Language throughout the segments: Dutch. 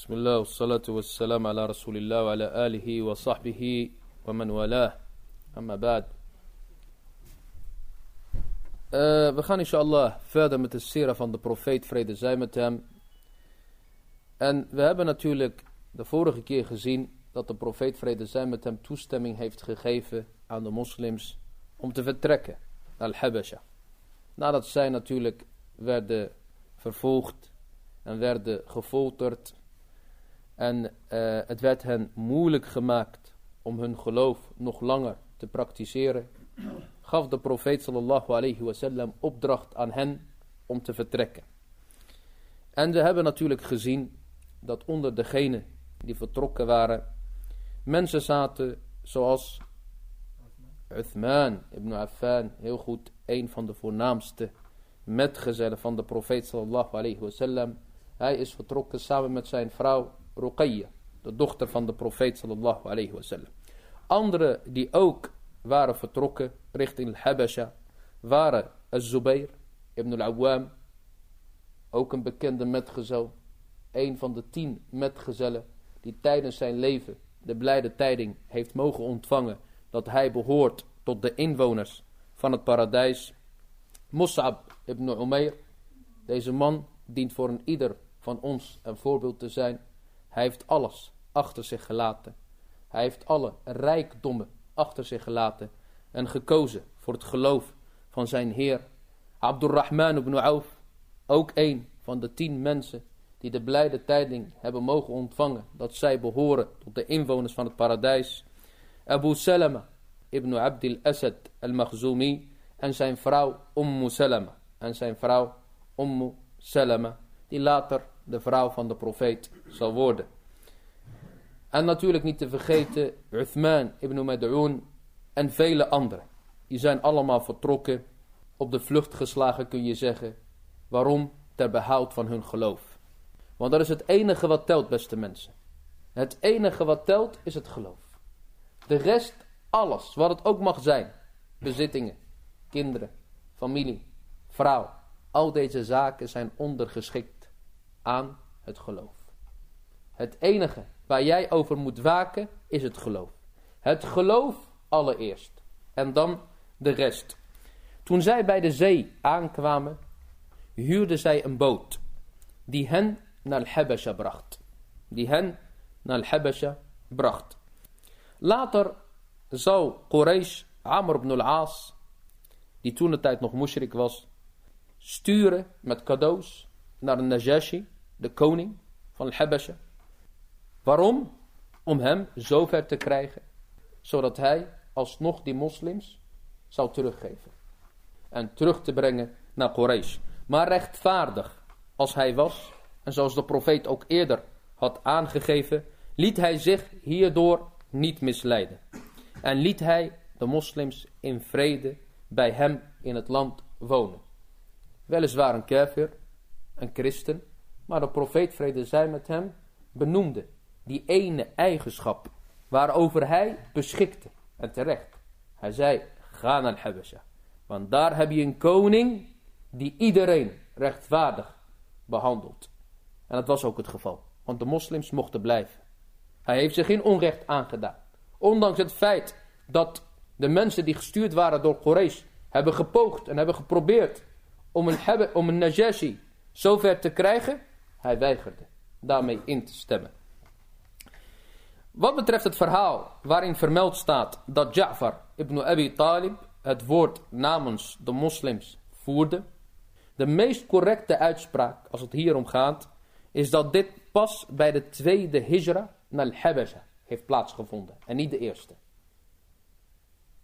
بسم الله والصلاة والسلام على رسول الله وعلى آله وصحبه ومن والاه أما بعد Uh, we gaan inshallah verder met de sera van de profeet, vrede zij met hem. En we hebben natuurlijk de vorige keer gezien dat de profeet, vrede zij met hem, toestemming heeft gegeven aan de moslims om te vertrekken naar Al-Habasha. Nadat zij natuurlijk werden vervolgd en werden gefolterd en uh, het werd hen moeilijk gemaakt om hun geloof nog langer te praktiseren, gaf de profeet sallallahu alayhi wasallam opdracht aan hen om te vertrekken. En we hebben natuurlijk gezien dat onder degenen die vertrokken waren, mensen zaten zoals Uthman ibn Affan, heel goed, een van de voornaamste metgezellen van de profeet sallallahu alayhi wasallam. Hij is vertrokken samen met zijn vrouw Ruqayya, de dochter van de profeet sallallahu alayhi wasallam. Anderen die ook waren vertrokken richting Al-Habasha waren Az-Zubayr ibn al-Awwam, ook een bekende metgezel, een van de tien metgezellen die tijdens zijn leven de blijde tijding heeft mogen ontvangen dat hij behoort tot de inwoners van het paradijs. Mus'ab ibn Umair, deze man dient voor een ieder van ons een voorbeeld te zijn. Hij heeft alles achter zich gelaten. Hij heeft alle rijkdommen achter zich gelaten en gekozen voor het geloof van zijn Heer. Abdurrahman ibn Auf, ook een van de tien mensen die de blijde tijding hebben mogen ontvangen dat zij behoren tot de inwoners van het paradijs. Abu Salama ibn Abdil Asad al-Makhzumi en zijn vrouw Ummu Salama en zijn vrouw Ummu Salama die later de vrouw van de profeet zal worden. En natuurlijk niet te vergeten Uthman ibn Mad'un en vele anderen. Die zijn allemaal vertrokken, op de vlucht geslagen kun je zeggen. Waarom? Ter behoud van hun geloof. Want dat is het enige wat telt, beste mensen. Het enige wat telt is het geloof. De rest, alles, wat het ook mag zijn. Bezittingen, kinderen, familie, vrouw. Al deze zaken zijn ondergeschikt aan het geloof. Het enige waar jij over moet waken is het geloof. Het geloof allereerst. En dan de rest. Toen zij bij de zee aankwamen, huurden zij een boot. Die hen naar Al-Habasha bracht. Die hen naar Al-Habasha bracht. Later zou Quraysh Amr ibn al-As, die toen de tijd nog mushrik was, sturen met cadeaus naar Najashi, de koning van Al-Habasha. Waarom? Om hem zover te krijgen, zodat hij alsnog die moslims zou teruggeven. En terug te brengen naar Quraysh. Maar rechtvaardig als hij was, en zoals de profeet ook eerder had aangegeven, liet hij zich hierdoor niet misleiden. En liet hij de moslims in vrede bij hem in het land wonen. Weliswaar een kafir, een christen, maar de profeet vrede zij met hem benoemde die ene eigenschap waarover hij beschikte. En terecht. Hij zei, ga naar Habasha. Want daar heb je een koning die iedereen rechtvaardig behandelt. En dat was ook het geval. Want de moslims mochten blijven. Hij heeft zich geen onrecht aangedaan. Ondanks het feit dat de mensen die gestuurd waren door Quraysh hebben gepoogd en hebben geprobeerd om een, om een Najashi zover te krijgen. Hij weigerde daarmee in te stemmen. Wat betreft het verhaal waarin vermeld staat dat Ja'far ibn Abi Talib het woord namens de moslims voerde. De meest correcte uitspraak als het hier om gaat is dat dit pas bij de tweede hijra naar Al-Habasha heeft plaatsgevonden en niet de eerste.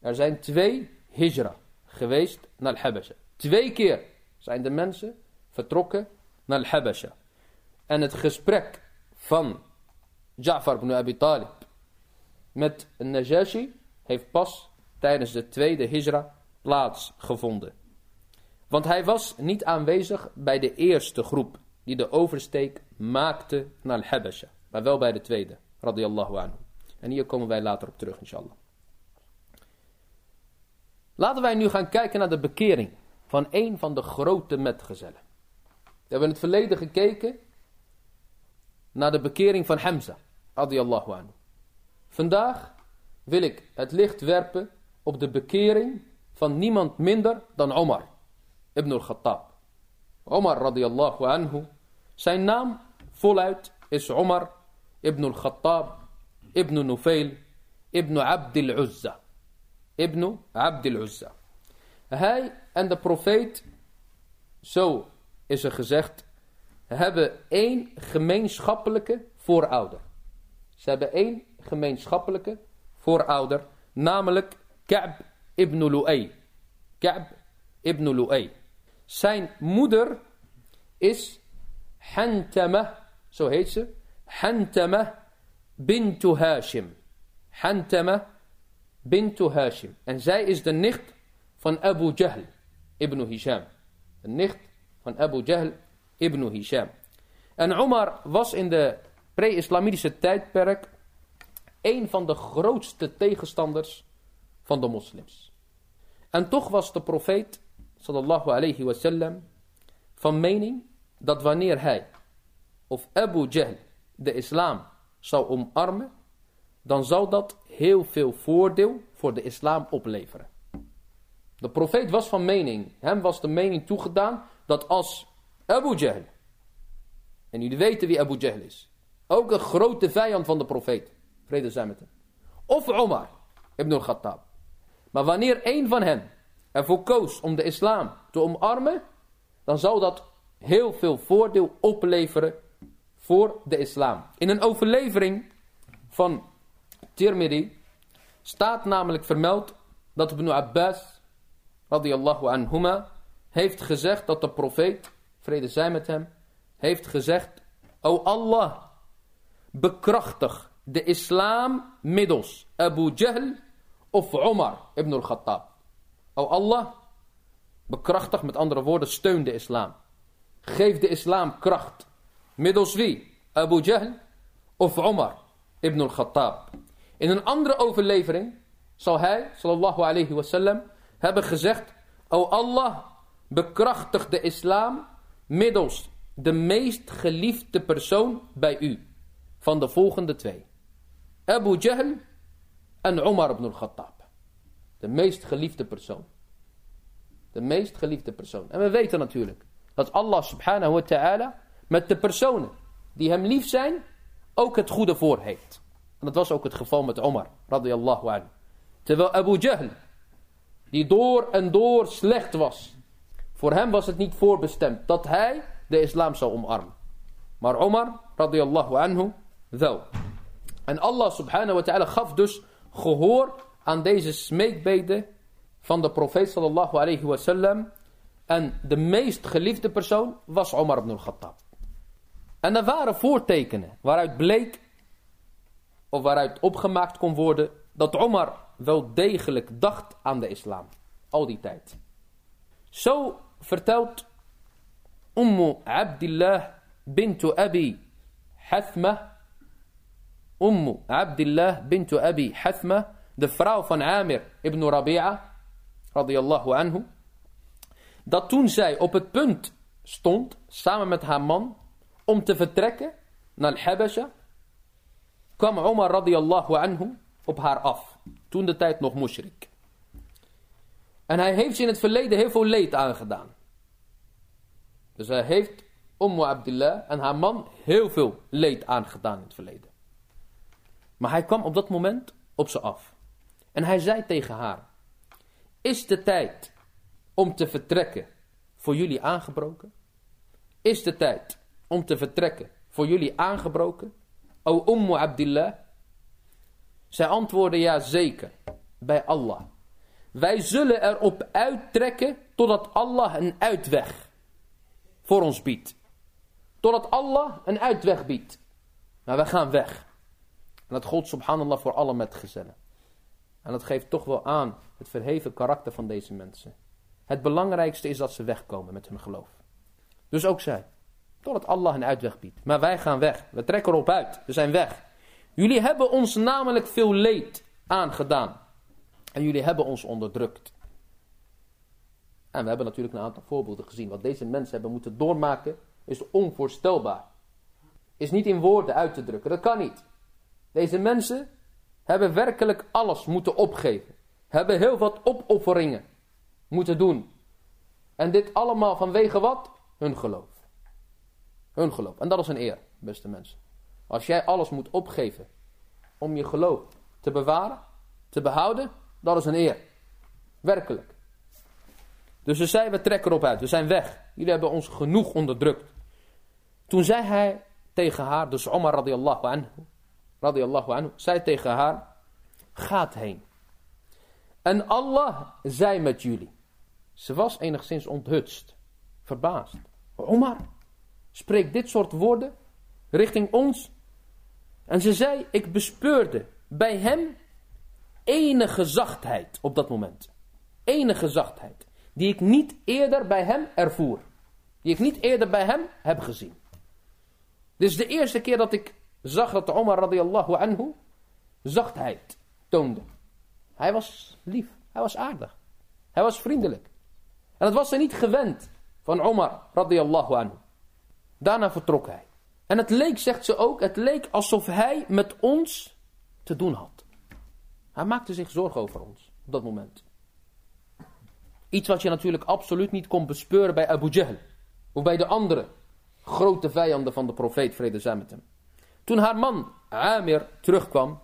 Er zijn twee hijra geweest naar Al-Habasha. Twee keer zijn de mensen vertrokken naar Al-Habasha. En het gesprek van Ja'far ibn Abi Talib met Najashi heeft pas tijdens de tweede hijra plaatsgevonden. Want hij was niet aanwezig bij de eerste groep die de oversteek maakte naar Al-Habasha. Maar wel bij de tweede, radiyallahu anhu. En hier komen wij later op terug, inshallah. Laten wij nu gaan kijken naar de bekering van een van de grote metgezellen. We hebben in het verleden gekeken naar de bekering van Hamza, radiyallahu anhu. Vandaag wil ik het licht werpen op de bekering van niemand minder dan Omar ibn al-Khattab. Omar radiyallahu anhu, zijn naam voluit is Omar ibn al-Khattab ibn Nufail ibn Abd al-Uzza. Ibn Abd al-Uzza. Hij en de profeet, zo is er gezegd, hebben één gemeenschappelijke voorouder. Ze hebben één gemeenschappelijke voorouder, namelijk Ka'b ibn Lu'ay. Ka'b ibn Lu'ay. Zijn moeder is Hantama, zo heet ze, Hantama bintu Hashim. Hantama bintu Hashim. En zij is de nicht van Abu Jahl ibn Hisham. De nicht van Abu Jahl ibn Hisham. En Omar was in de pre-islamitische tijdperk een van de grootste tegenstanders van de moslims. En toch was de profeet, sallallahu alayhi van mening dat wanneer hij of Abu Jahl de islam zou omarmen, dan zou dat heel veel voordeel voor de islam opleveren. De profeet was van mening, hem was de mening toegedaan, dat als Abu Jahl, en jullie weten wie Abu Jahl is, ook een grote vijand van de profeet, vrede zijn met hem, of Omar ibn al-Khattab, maar wanneer een van hen ervoor koos om de islam te omarmen, dan zou dat heel veel voordeel opleveren voor de islam. In een overlevering van Tirmidhi staat namelijk vermeld dat Ibn Abbas radiyallahu anhuma heeft gezegd dat de profeet, vrede zij met hem, heeft gezegd, O Allah, bekrachtig de islam middels Abu Jahl of Omar ibn al-Khattab. O Allah, bekrachtig met andere woorden, steun de islam. Geef de islam kracht. Middels wie? Abu Jahl of Omar ibn al-Khattab. In een andere overlevering zal hij, sallallahu alayhi wasallam, hebben gezegd, O Allah, bekrachtig de islam middels de meest geliefde persoon bij u. Van de volgende twee. Abu Jahl en Omar ibn al-Khattab. De meest geliefde persoon. De meest geliefde persoon. En we weten natuurlijk dat Allah subhanahu wa ta'ala met de personen die hem lief zijn, ook het goede voor heeft. En dat was ook het geval met Omar, radiyallahu anhu. Terwijl Abu Jahl, die door en door slecht was, voor hem was het niet voorbestemd dat hij de islam zou omarmen. Maar Omar, radiyallahu anhu, wel. En Allah subhanahu wa ta'ala gaf dus gehoor aan deze smeekbeden van de profeet sallallahu alayhi wa sallam. En de meest geliefde persoon was Omar ibn al-Khattab. En er waren voortekenen waaruit bleek, of waaruit opgemaakt kon worden, dat Omar wel degelijk dacht aan de islam. Al die tijd. Zo vertelt Ummu Abdillah bintu Abi Hathma. Ummu Abdillah bintu Abi Hathma, de vrouw van Amir ibn Rabi'a, radiyallahu anhu. Dat toen zij op het punt stond, samen met haar man, om te vertrekken naar Habasha, kwam Omar radiyallahu anhu op haar af. Toen de tijd nog mushrik. En hij heeft ze in het verleden heel veel leed aangedaan. Dus hij heeft Ummu Abdullah en haar man heel veel leed aangedaan in het verleden. Maar hij kwam op dat moment op ze af. En hij zei tegen haar, is de tijd om te vertrekken voor jullie aangebroken? Is de tijd om te vertrekken voor jullie aangebroken? O Ummu Abdillah. Zij antwoordde ja zeker, bij Allah. Wij zullen erop uittrekken totdat Allah een uitweg voor ons biedt. Totdat Allah een uitweg biedt. Maar wij gaan weg. En dat gold subhanallah voor alle metgezellen. En dat geeft toch wel aan het verheven karakter van deze mensen. Het belangrijkste is dat ze wegkomen met hun geloof. Dus ook zij. Totdat Allah een uitweg biedt. Maar wij gaan weg. We trekken erop uit. We zijn weg. Jullie hebben ons namelijk veel leed aangedaan. En jullie hebben ons onderdrukt. En we hebben natuurlijk een aantal voorbeelden gezien. Wat deze mensen hebben moeten doormaken is onvoorstelbaar. is niet in woorden uit te drukken. Dat kan niet. Deze mensen hebben werkelijk alles moeten opgeven. Hebben heel wat opofferingen moeten doen. En dit allemaal vanwege wat? Hun geloof. Hun geloof. En dat is een eer, beste mensen. Als jij alles moet opgeven om je geloof te bewaren, te behouden, dat is een eer. Werkelijk. Dus ze zei, we trekken erop uit, we zijn weg. Jullie hebben ons genoeg onderdrukt. Toen zei hij tegen haar, dus Omar radiallahu anhu, radiallahu anhu, zei tegen haar, gaat heen. En Allah zei met jullie. Ze was enigszins onthutst, verbaasd. Omar, spreekt dit soort woorden richting ons. En ze zei, ik bespeurde bij hem enige zachtheid op dat moment. Enige zachtheid. Die ik niet eerder bij hem ervoer. Die ik niet eerder bij hem heb gezien. Dit is de eerste keer dat ik zag dat Omar radiallahu anhu zachtheid toonde. Hij was lief, hij was aardig, hij was vriendelijk. En dat was hij niet gewend van Omar radiallahu anhu. Daarna vertrok hij. En het leek, zegt ze ook, het leek alsof hij met ons te doen had. Hij maakte zich zorgen over ons op dat moment. Iets wat je natuurlijk absoluut niet kon bespeuren bij Abu Jahl. Of bij de andere grote vijanden van de profeet, vrede zij met hem. Toen haar man Amir terugkwam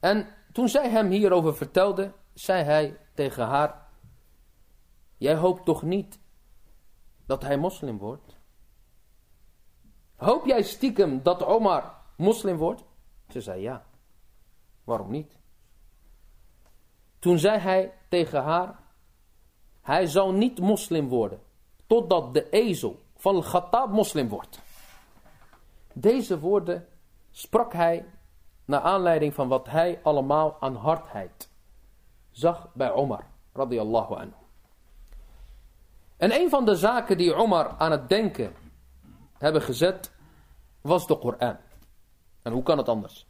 en toen zij hem hierover vertelde, zei hij tegen haar, jij hoopt toch niet dat hij moslim wordt? Hoop jij stiekem dat Omar moslim wordt? Ze zei ja. Waarom niet? Toen zei hij tegen haar, hij zal niet moslim worden, totdat de ezel van Khattab moslim wordt. Deze woorden sprak hij naar aanleiding van wat hij allemaal aan hardheid zag bij Omar, radiyallahu anhu. En een van de zaken die Omar aan het denken hebben gezet, was de Koran. En hoe kan het anders?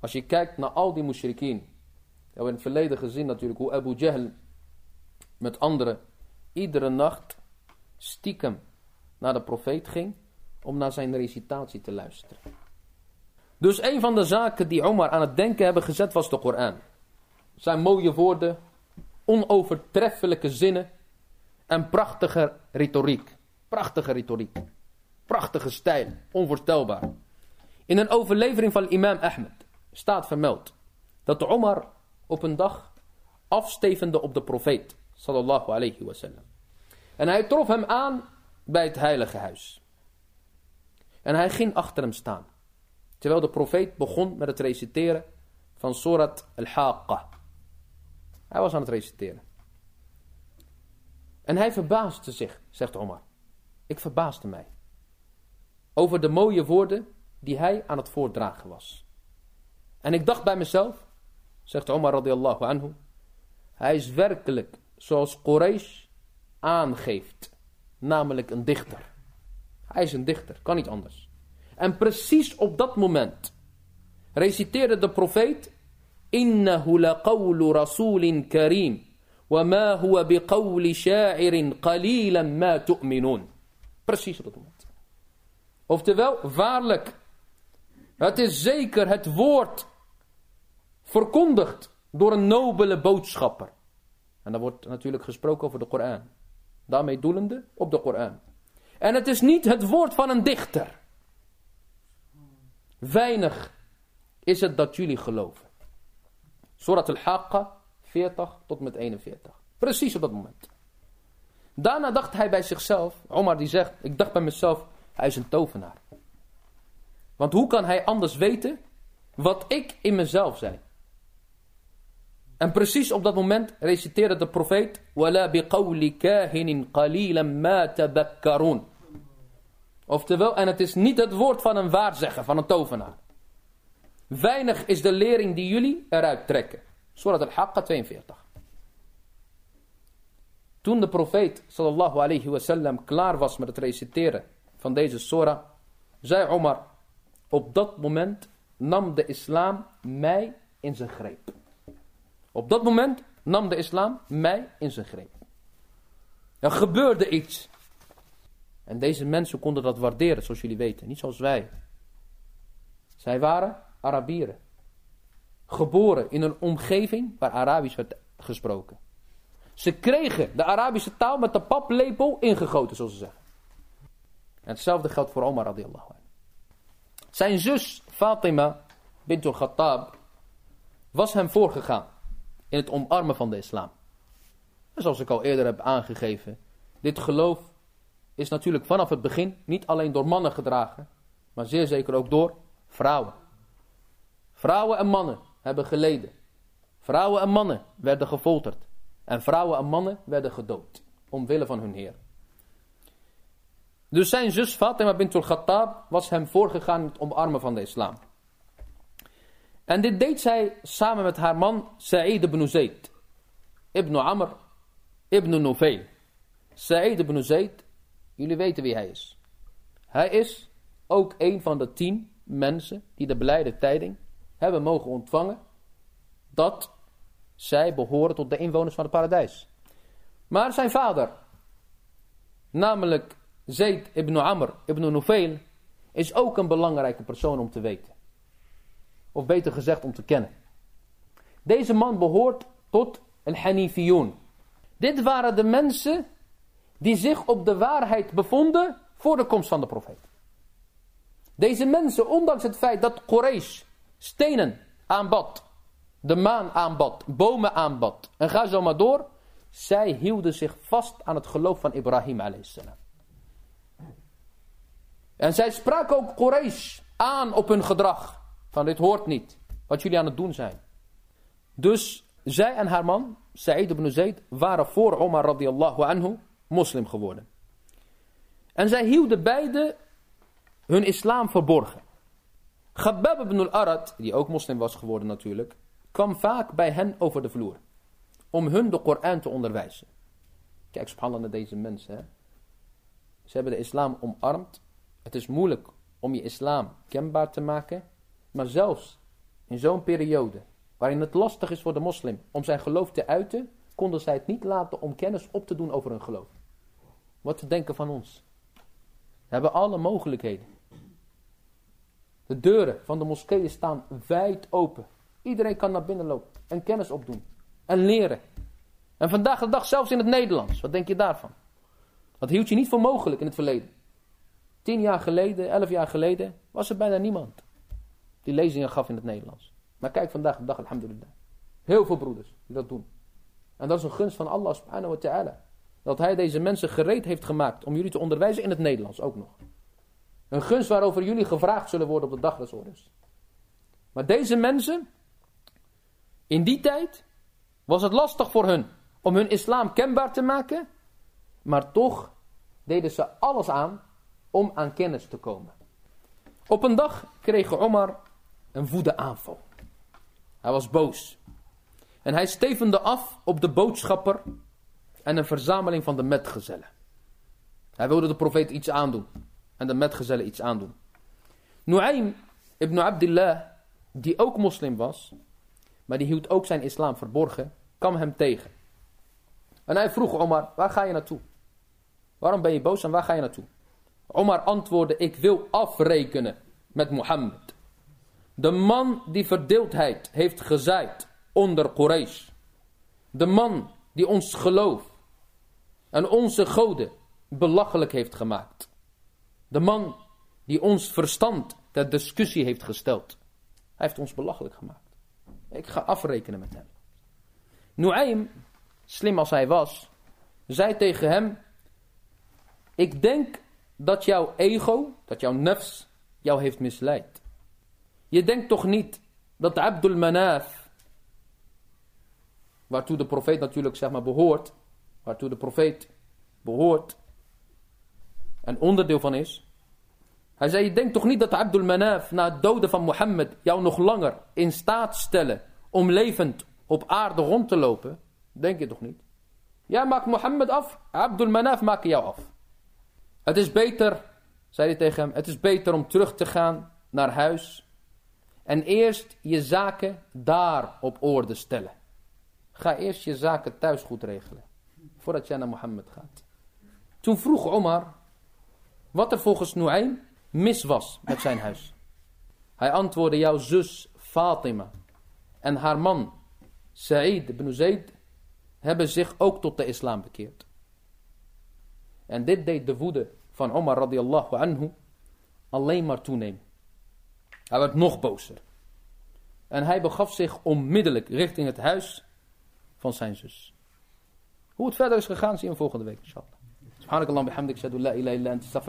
Als je kijkt naar al die mushrikeen. We hebben in het verleden gezien natuurlijk hoe Abu Jahl met anderen iedere nacht stiekem naar de profeet ging om naar zijn recitatie te luisteren. Dus een van de zaken die Omar aan het denken hebben gezet was de Koran. Zijn mooie woorden, onovertreffelijke zinnen en prachtige retoriek. Prachtige retoriek. Prachtige stijl, onvoorstelbaar. In een overlevering van imam Ahmed staat vermeld dat Omar op een dag afstevende op de profeet sallallahu alayhi wasallam. En hij trof hem aan bij het heilige huis. En hij ging achter hem staan. Terwijl de profeet begon met het reciteren van Surat al-Haqqa. Hij was aan het reciteren. En hij verbaasde zich, zegt Omar. Ik verbaasde mij. Over de mooie woorden die hij aan het voordragen was. En ik dacht bij mezelf, zegt Omar radiallahu anhu. Hij is werkelijk zoals Quraysh aangeeft. Namelijk een dichter. Hij is een dichter, kan niet anders. En precies op dat moment reciteerde de profeet Innahu laqawlu rasulin karim wa ma huwa biqawli sha'irin qalilan ma tu'minun. Precies op dat moment. Oftewel, waarlijk, het is zeker het woord verkondigd door een nobele boodschapper. En dan wordt natuurlijk gesproken over de Koran. Daarmee doelende op de Koran. En het is niet het woord van een dichter. Weinig is het dat jullie geloven. Surat al-Haqqa 40 tot met 41. Precies op dat moment. Daarna dacht hij bij zichzelf, Omar die zegt, ik dacht bij mezelf, hij is een tovenaar. Want hoe kan hij anders weten wat ik in mezelf zei? En precies op dat moment reciteerde de profeet: Wala ma. Oftewel, en het is niet het woord van een waarzegger, van een tovenaar. Weinig is de lering die jullie eruit trekken. Surat al-Haqqa 42. Toen de profeet sallallahu alayhi wasallam klaar was met het reciteren van deze surah, zei Omar, op dat moment nam de islam mij in zijn greep. Op dat moment nam de islam mij in zijn greep. Er gebeurde iets. En deze mensen konden dat waarderen, zoals jullie weten. Niet zoals wij. Zij waren Arabieren. Geboren in een omgeving waar Arabisch werd gesproken. Ze kregen de Arabische taal met de paplepel ingegoten, zoals ze zeggen. En hetzelfde geldt voor Omar radiallahu anhu. Zijn zus Fatima bint al-Khattab was hem voorgegaan in het omarmen van de islam. En zoals ik al eerder heb aangegeven, dit geloof is natuurlijk vanaf het begin niet alleen door mannen gedragen, maar zeer zeker ook door vrouwen. Vrouwen en mannen hebben geleden. Vrouwen en mannen werden gefolterd. En vrouwen en mannen werden gedood. Omwille van hun heer. Dus zijn zus Fatima bint al-Khattab was hem voorgegaan in het omarmen van de islam. En dit deed zij samen met haar man Sa'id ibn Zayd. Ibn Amr ibn Nufayl. Sa'id ibn Zayd, jullie weten wie hij is. Hij is ook een van de tien mensen die de blijde tijding hebben mogen ontvangen dat zij behoren tot de inwoners van het paradijs. Maar zijn vader, namelijk Zayd ibn Amr ibn Nufayl, is ook een belangrijke persoon om te weten. Of beter gezegd om te kennen. Deze man behoort tot een Hanifiyun. Dit waren de mensen die zich op de waarheid bevonden voor de komst van de profeet. Deze mensen, ondanks het feit dat Quraysh stenen aanbad, de maan aanbad, bomen aanbad en ga zo maar door, zij hielden zich vast aan het geloof van Ibrahim a.s. En zij spraken ook Quraysh aan op hun gedrag. Van dit hoort niet, wat jullie aan het doen zijn. Dus zij en haar man, Sa'id ibn Zayd, waren voor Omar radiallahu anhu moslim geworden. En zij hielden beide hun islam verborgen. Ghabab ibn al-Arad, die ook moslim was geworden natuurlijk, kwam vaak bij hen over de vloer. Om hun de Koran te onderwijzen. Kijk, subhanallah naar deze mensen. Hè? Ze hebben de islam omarmd. Het is moeilijk om je islam kenbaar te maken. Maar zelfs in zo'n periode waarin het lastig is voor de moslim om zijn geloof te uiten, konden zij het niet laten om kennis op te doen over hun geloof. Wat te denken van ons. We hebben alle mogelijkheden. De deuren van de moskeeën staan wijd open. Iedereen kan naar binnen lopen en kennis opdoen en leren. En vandaag de dag zelfs in het Nederlands. Wat denk je daarvan? Dat hield je niet voor mogelijk in het verleden. Tien jaar geleden, elf jaar geleden, was er bijna niemand die lezingen gaf in het Nederlands. Maar kijk vandaag de dag, alhamdulillah. Heel veel broeders die dat doen. En dat is een gunst van Allah subhanahu wa ta'ala. Dat hij deze mensen gereed heeft gemaakt om jullie te onderwijzen in het Nederlands ook nog. Een gunst waarover jullie gevraagd zullen worden op de dag des. Maar deze mensen, in die tijd, was het lastig voor hun om hun islam kenbaar te maken. Maar toch deden ze alles aan om aan kennis te komen. Op een dag kreeg Omar een woedeaanval. Hij was boos. En hij stevende af op de boodschapper en een verzameling van de metgezellen. Hij wilde de profeet iets aandoen en de metgezellen iets aandoen. Nu'aym ibn Abdullah, die ook moslim was, maar die hield ook zijn islam verborgen, kwam hem tegen. En hij vroeg Omar, waar ga je naartoe? Waarom ben je boos en waar ga je naartoe? Omar antwoordde, ik wil afrekenen met Mohammed. De man die verdeeldheid heeft gezaaid onder Quraysh. De man die ons geloof en onze goden belachelijk heeft gemaakt. De man die ons verstand ter discussie heeft gesteld. Hij heeft ons belachelijk gemaakt. Ik ga afrekenen met hem. Nuaym, slim als hij was, zei tegen hem: Ik denk dat jouw ego, dat jouw nefs, jou heeft misleid. Je denkt toch niet dat Abdul Manaf, waartoe de profeet natuurlijk zeg maar behoort, waartoe de profeet behoort en onderdeel van is. Hij zei, je denkt toch niet dat Abdul Manaf na het doden van Mohammed jou nog langer in staat stellen om levend op aarde rond te lopen? Denk je toch niet? Ja, maak Mohammed af, Abdul Manaf maak jou af. Het is beter, zei hij tegen hem, het is beter om terug te gaan naar huis en eerst je zaken daar op orde stellen. Ga eerst je zaken thuis goed regelen, voordat je naar Mohammed gaat. Toen vroeg Omar wat er volgens Nuaym mis was met zijn huis. Hij antwoordde, jouw zus Fatima en haar man Sa'id ibn Zayd hebben zich ook tot de islam bekeerd. En dit deed de woede van Omar radiallahu anhu alleen maar toenemen. Hij werd nog bozer. En hij begaf zich onmiddellijk richting het huis van zijn zus. Hoe het verder is gegaan, zien we volgende week, inshallah. Subhanakallah bihamdik, shadu la illa anta.